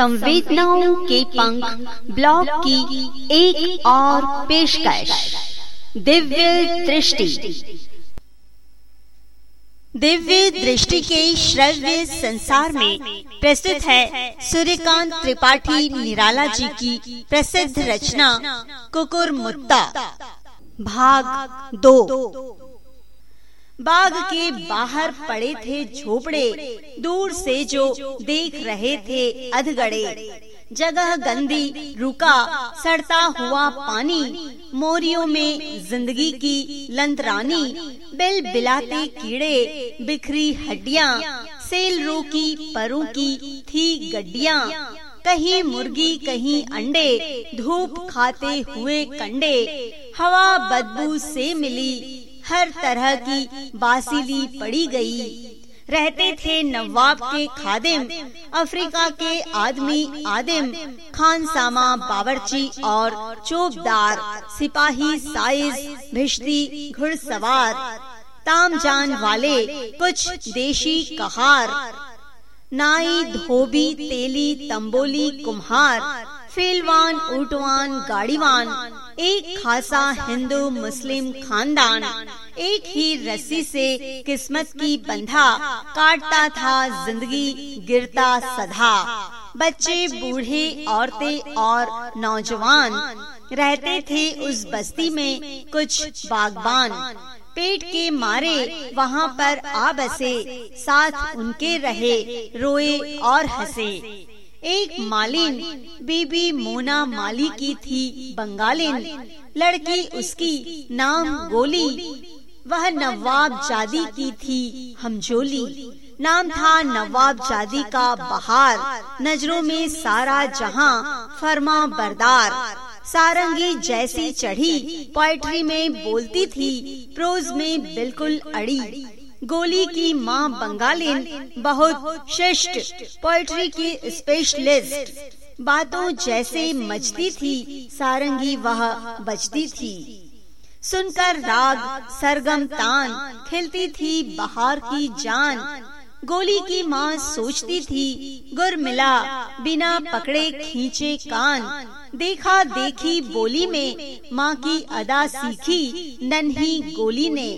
संवेदनाओं के पंख ब्लॉग की एक और पेशकश। दिव्य दृष्टि। दिव्य दृष्टि के श्रव्य संसार में प्रस्तुत है सूर्यकांत त्रिपाठी निराला जी की प्रसिद्ध रचना कुकुर मुत्ता भाग दो। बाग के बाहर पड़े थे झोपड़े, दूर से जो देख रहे थे अधगड़े। जगह गंदी, रुका, सड़ता हुआ पानी, मोरियों में ज़िंदगी की लंतरानी, बिल बिलाते कीड़े, बिखरी हड्डियाँ, सेल रो की, परों की थी गड्डियाँ। कहीं मुर्गी, कहीं अंडे, धूप खाते हुए कंडे, हवा बदबू से मिली हर तरह की बासिली पड़ी गई। रहते थे नवाब के खादिम, अफ्रीका के आदमी आदिम खान सामा बावर्ची और चोबदार, सिपाही साइज़, भिश्ती, घुड़सवार तामजान वाले कुछ देशी कहार, नाई धोबी तेली तंबोली कुम्हार, फेलवान ऊटवान गाड़ीवान, एक खासा हिंदू मुस्लिम खानदान एक ही रस्सी से किस्मत की बंधा काटता था ज़िंदगी गिरता सधा। बच्चे बूढ़े औरतें और नौजवान रहते थे उस बस्ती में कुछ बागबान। पेट के मारे वहाँ पर आ बसे साथ उनके रहे रोए और हंसे। एक मालिन बीबी मोना माली की थी बंगालिन। लड़की उसकी नाम गोली। वह नवाब जादी की थी, हमजोली। नाम था नवाब जादी का बहार। नज़रों में सारा जहाँ फरमा बरदार। सारंगी जैसी चढ़ी पोइट्री में बोलती थी, प्रोज में बिल्कुल अड़ी। गोली की माँ बंगालिन, बहुत श्रेष्ठ पोइट्री की स्पेशलिस्ट। बातों जैसे मचती थी, सारंगी वह बजती थी। सुनकर राग सरगम तान, खिलती थी बाहर की जान। गोली की माँ सोचती थी, गुर मिला, बिना पकड़े खींचे कान। देखा देखी बोली में माँ की अदा सीखी, नन्ही गोली ने।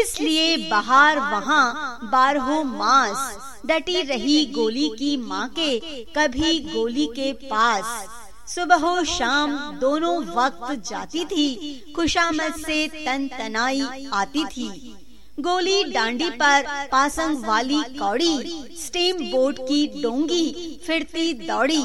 इसलिए बाहर वहाँ बारहो मास, डटी रही गोली की माँ के, कभी गोली के पास। सुबह शाम दोनों वक्त जाती थी। खुशामद से तन तनाई आती थी। गोली डांडी पर पासंग वाली कौड़ी, स्टीम बोट की डोंगी फिरती दौड़ी।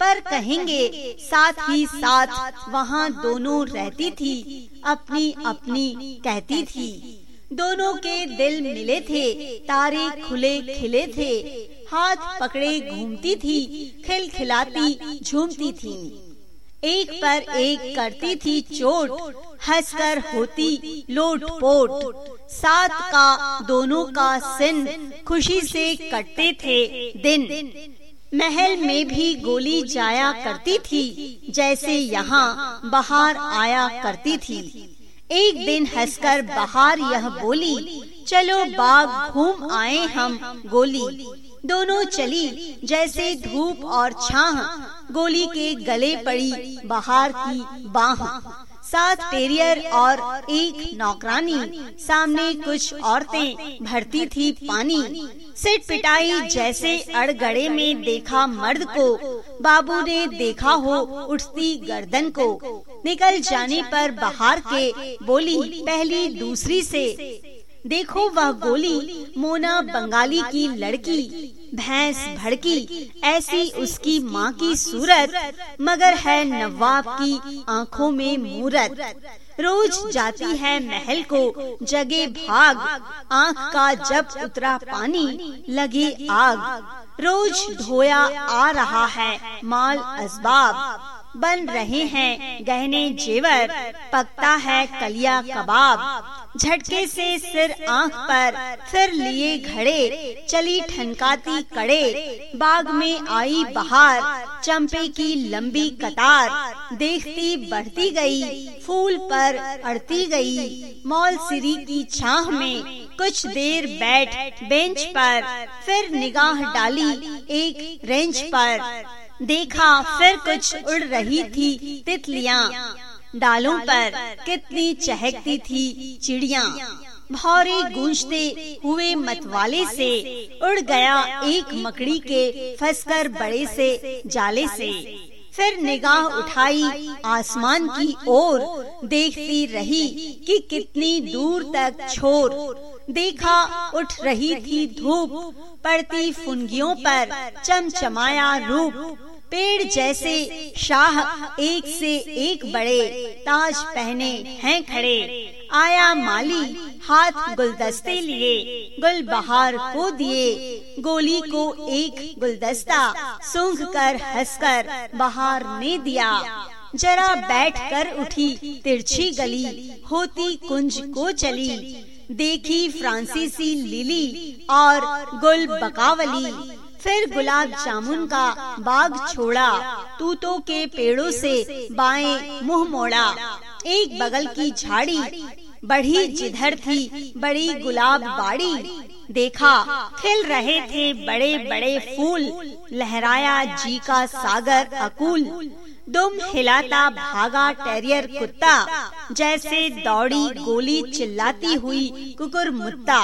पर कहेंगे, साथ ही साथ वहाँ दोनों रहती थी, अपनी अपनी कहती थी। दोनों के दिल मिले थे, तारे खुले खिले थे। हाथ पकड़े घूमती थी खिल खिलाती झूमती थी। एक पर एक करती थी चोट, हंसकर होती लोट पोट साथ का, दोनों का सिन खुशी से कटते थे दिन। महल में भी गोली जाया करती थी, जैसे यहाँ बाहर आया करती थी। एक दिन हंसकर बाहर यह बोली, चलो बाग घूम आए हम गोली। दोनों चली, जैसे धूप और छाह। गोली के गले पड़ी बाहर की बाह। सात पेरियर और एक नौकरानी। सामने कुछ औरतें भरती थी पानी। सिट पिटाई जैसे अड़गड़े में देखा मर्द को। बाबू ने देखा हो उठती गर्दन को। निकल जाने पर बाहर के बोली पहली दूसरी से, देखो वह गोली, मोना बंगाली की लड़की। भैंस भड़की, ऐसी उसकी माँ की सूरत, मगर है नवाब की आँखों में मूरत। रोज जाती है महल को, जगे भाग, आँख का जब उतरा पानी, लगी आग। रोज धोया आ रहा है माल असबाब। बन रहे हैं गहने जेवर, पकता है कलिया कबाब। झटके से सिर आँख पर फिर लिए घड़े, चली ठनकाती कड़े। बाग में आई बहार, चंपे की लंबी कतार। देखती बढ़ती गई, फूल पर अड़ती गई। मॉल सिरी की छाह में कुछ देर बैठ बेंच पर फिर निगाह डाली एक रेंच पर। देखा फिर कुछ उड़ रही थी तितलियाँ। डालों पर कितनी चहकती थी चिड़िया। भौरे गूंजते हुए मतवाले से उड़ गया एक मकड़ी के फंसकर बड़े से जाले से। फिर निगाह उठाई आसमान की ओर देखती रही कि कितनी दूर तक छोर। देखा उठ रही थी धूप पड़ती फुनगियों पर चमचमाया रूप। पेड़ जैसे शाह एक से एक बड़े ताज पहने हैं खड़े। आया माली हाथ गुलदस्ते लिए गुल बहार को दिए। गोली को एक गुलदस्ता सूंघ कर हंसकर बहार ने दिया। जरा बैठ कर उठी तिरछी गली, होती कुंज को चली। देखी फ्रांसीसी लिली और गुल बकावली फिर गुलाब जामुन का बाग छोड़ा। तूतों के पेड़ों से बाएँ मुँह मोड़ा। एक बगल की झाड़ी बढ़ी, जिधर थी बड़ी गुलाब बाड़ी। देखा, खिल रहे थे बड़े बड़े फूल। लहराया जी का सागर अकूल। दुम हिलाता भागा टेरियर कुत्ता। जैसे दौड़ी गोली चिल्लाती हुई कुकुर मुत्ता।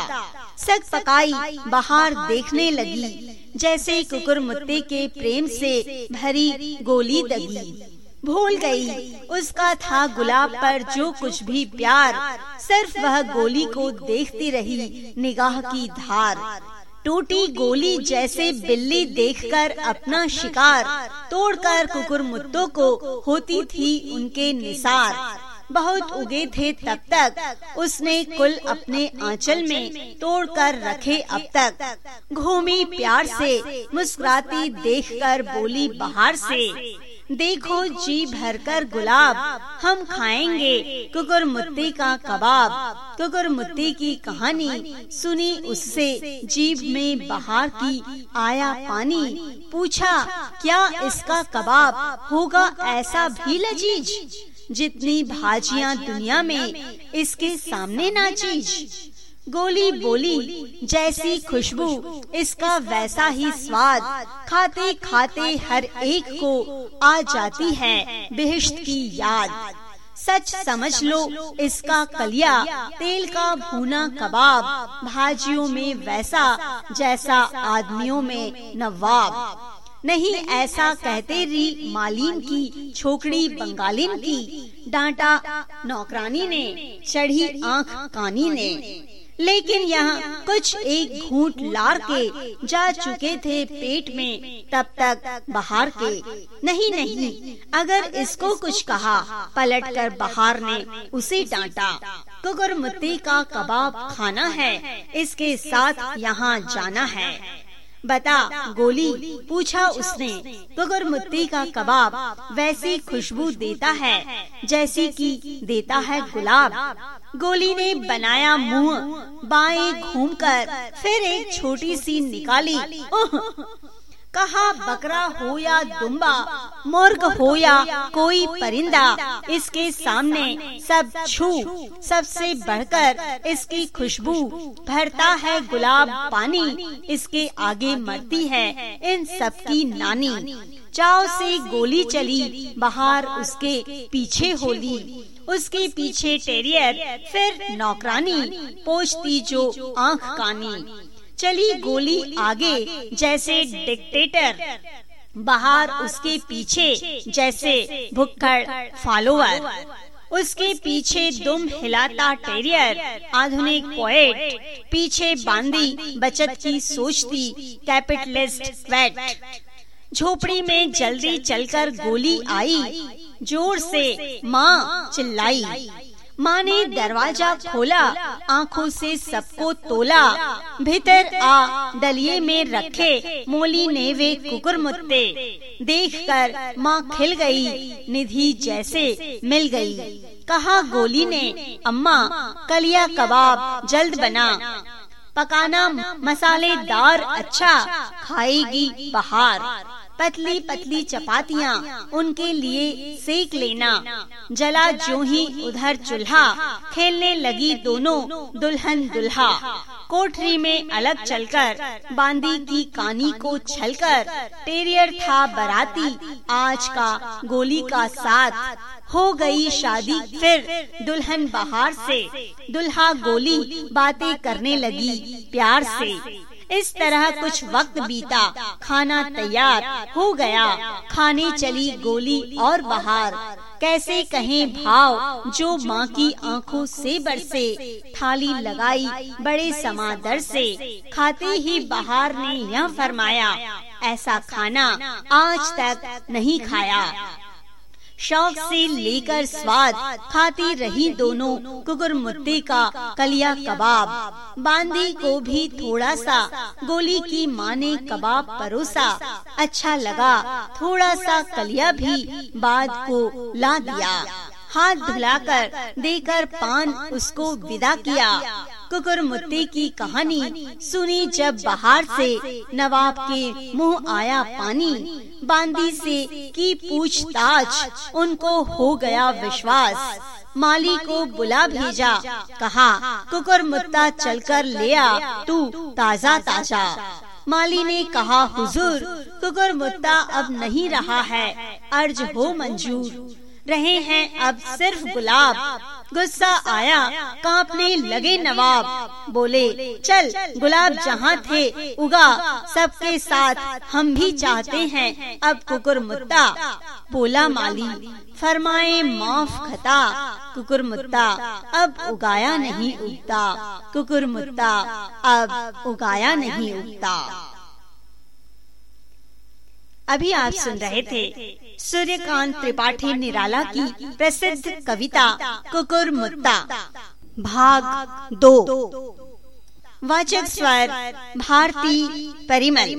सक पकाई बाहर देखने लगी। जैसे कुकुर मुत्ते के प्रेम से भरी गोली दगी। भूल गई। उसका था गुलाब पर जो कुछ भी प्यार। सिर्फ़ वह गोली को देखती रही, निगाह की धार। टूटी गोली जैसे बिल्ली देखकर अपना शिकार। तोड़कर कुकुर मुत्तों को होती थी उनके निसार। बहुत उगे थे तब तक। उसने कुल अपने आंचल में तोड़कर रखे अब तक। घूमी प्यार से, मुस्कुराती देखकर बोली बाहर से, देखो जी भरकर गुलाब, हम खाएँगे कुकुर मुत्ती का कबाब। कुकुर मुत्ती की कहानी सुनी उससे जीभ में बहार की आया पानी। पूछा, क्या इसका कबाब होगा ऐसा भी लजीज? जितनी भाजियाँ दुनिया में इसके सामने ना चीज़। गोली बोली जैसी खुशबू, इसका वैसा ही स्वाद। खाते खाते हर एक को आ जाती है बेहश्त की याद। सच समझ लो, इसका कलिया तेल का भूना कबाब, भाजियों में वैसा जैसा आदमियों में नवाब। नहीं ऐसा कहते री मालीन की छोकड़ी बंगालिन की। डांटा नौकरानी ने चढ़ी आँख कानी ने। लेकिन यहाँ कुछ एक घूट लार के जा चुके थे पेट में तब तक बाहर के। नहीं नहीं अगर इसको कुछ कहा पलटकर बाहर ने उसे डांटा। कुकुर मुत्ती का कबाब खाना है इसके साथ यहाँ जाना है। बता, गोली, पूछा उसने। कुकुर मुत्ती का कबाब वैसी खुशबू देता है, जैसी कि देता है गुलाब। गोली ने बनाया मुँह, बाएँ घूमकर फिर एक छोटी सी निकाली। कहा बकरा हो या दुम्बा, मुर्ग हो या कोई परिंदा, इसके सामने सब छू, सबसे बढ़कर इसकी खुशबू, भरता है गुलाब पानी, इसके आगे मरती है इन सब की नानी। चाव से गोली चली, बाहर उसके पीछे होली। उसके पीछे टेरियर, फिर नौकरानी पोछती जो आँख कानी। चली गोली आगे जैसे डिक्टेटर बाहर उसके पीछे जैसे भुक्कड़ फॉलोअर। उसके पीछे दुम हिलाता टेरियर आधुनिक पोएट पीछे बांदी बचत की सोचती कैपिटलिस्ट क्वेट झोपड़ी में जल्दी चलकर गोली आई। ज़ोर से माँ चिल्लाई। माँ ने दरवाज़ा खोला आँखों से सबको तोला। भीतर आ डलिए में रखे मोली ने वे कुकुर मुत्ते। देख कर माँ खिल गई निधि जैसे मिल गई। कहा गोली ने अम्मा कलिया कबाब जल्द बना। पकाना मसालेदार अच्छा खाएगी बाहर। पतली पतली चपातियाँ उनके लिए सेक लेना। जला जो ही उधर चूल्हा। खेलने लगी दोनों दुल्हन दुल्हा। कोठरी में अलग चलकर बांदी की कानी को छलकर टेरियर था बराती। आज का गोली का साथ। हो गई शादी। फिर दुल्हन बाहर से दुल्हा गोली बातें करने लगी प्यार से। इस तरह कुछ वक्त बीता, खाना तैयार हो गया, खाने चली गोली और बाहर। कैसे कहें भाव, जो माँ की आँखों से बरसे, थाली लगाई बड़े समादर से, खाते ही बाहर ने यह फरमाया, ऐसा खाना आज तक नहीं खाया। शौक से लेकर स्वाद, खाती रही दोनों कुकुर मुद्दे का कलिया कबाब। बांदी को भी थोड़ा सा, गोली की माँ ने कबाब परोसा। अच्छा लगा, थोड़ा सा कलिया भी बाद को ला दिया। हाथ धुलाकर देकर पान उसको विदा किया। कुकुर मुत्ते की कहानी सुनी जब बाहर से नवाब के मुँह आया पानी। बांदी से की पूछताछ उनको हो गया विश्वास। माली को बुला भेजा। कहा कुकुर मुत्ता चलकर ले आ। तू ताज़ा ताज़ा माली ने कहा हुजूर कुकुर मुत्ता अब नहीं रहा है। अर्ज़ हो मंजूर। रहे हैं अब सिर्फ़ गुलाब। गुस्सा आया, कांपने लगे नवाब। बोले, चल, गुलाब जहाँ थे, उगा। सबके साथ हम भी चाहते हैं। अब कुकुर मुद्दा बोला माली। फरमाए, माफ़ खता, कुकुर मुद्दा अब उगाया नहीं उगता। कुकुर मुद्दा अब उगाया नहीं उगता। अभी आप सुन रहे थे सूर्यकांत त्रिपाठी निराला की प्रसिद्ध कविता कुकुर मुत्ता भाग दो। वाचक स्वर भारती परिमल।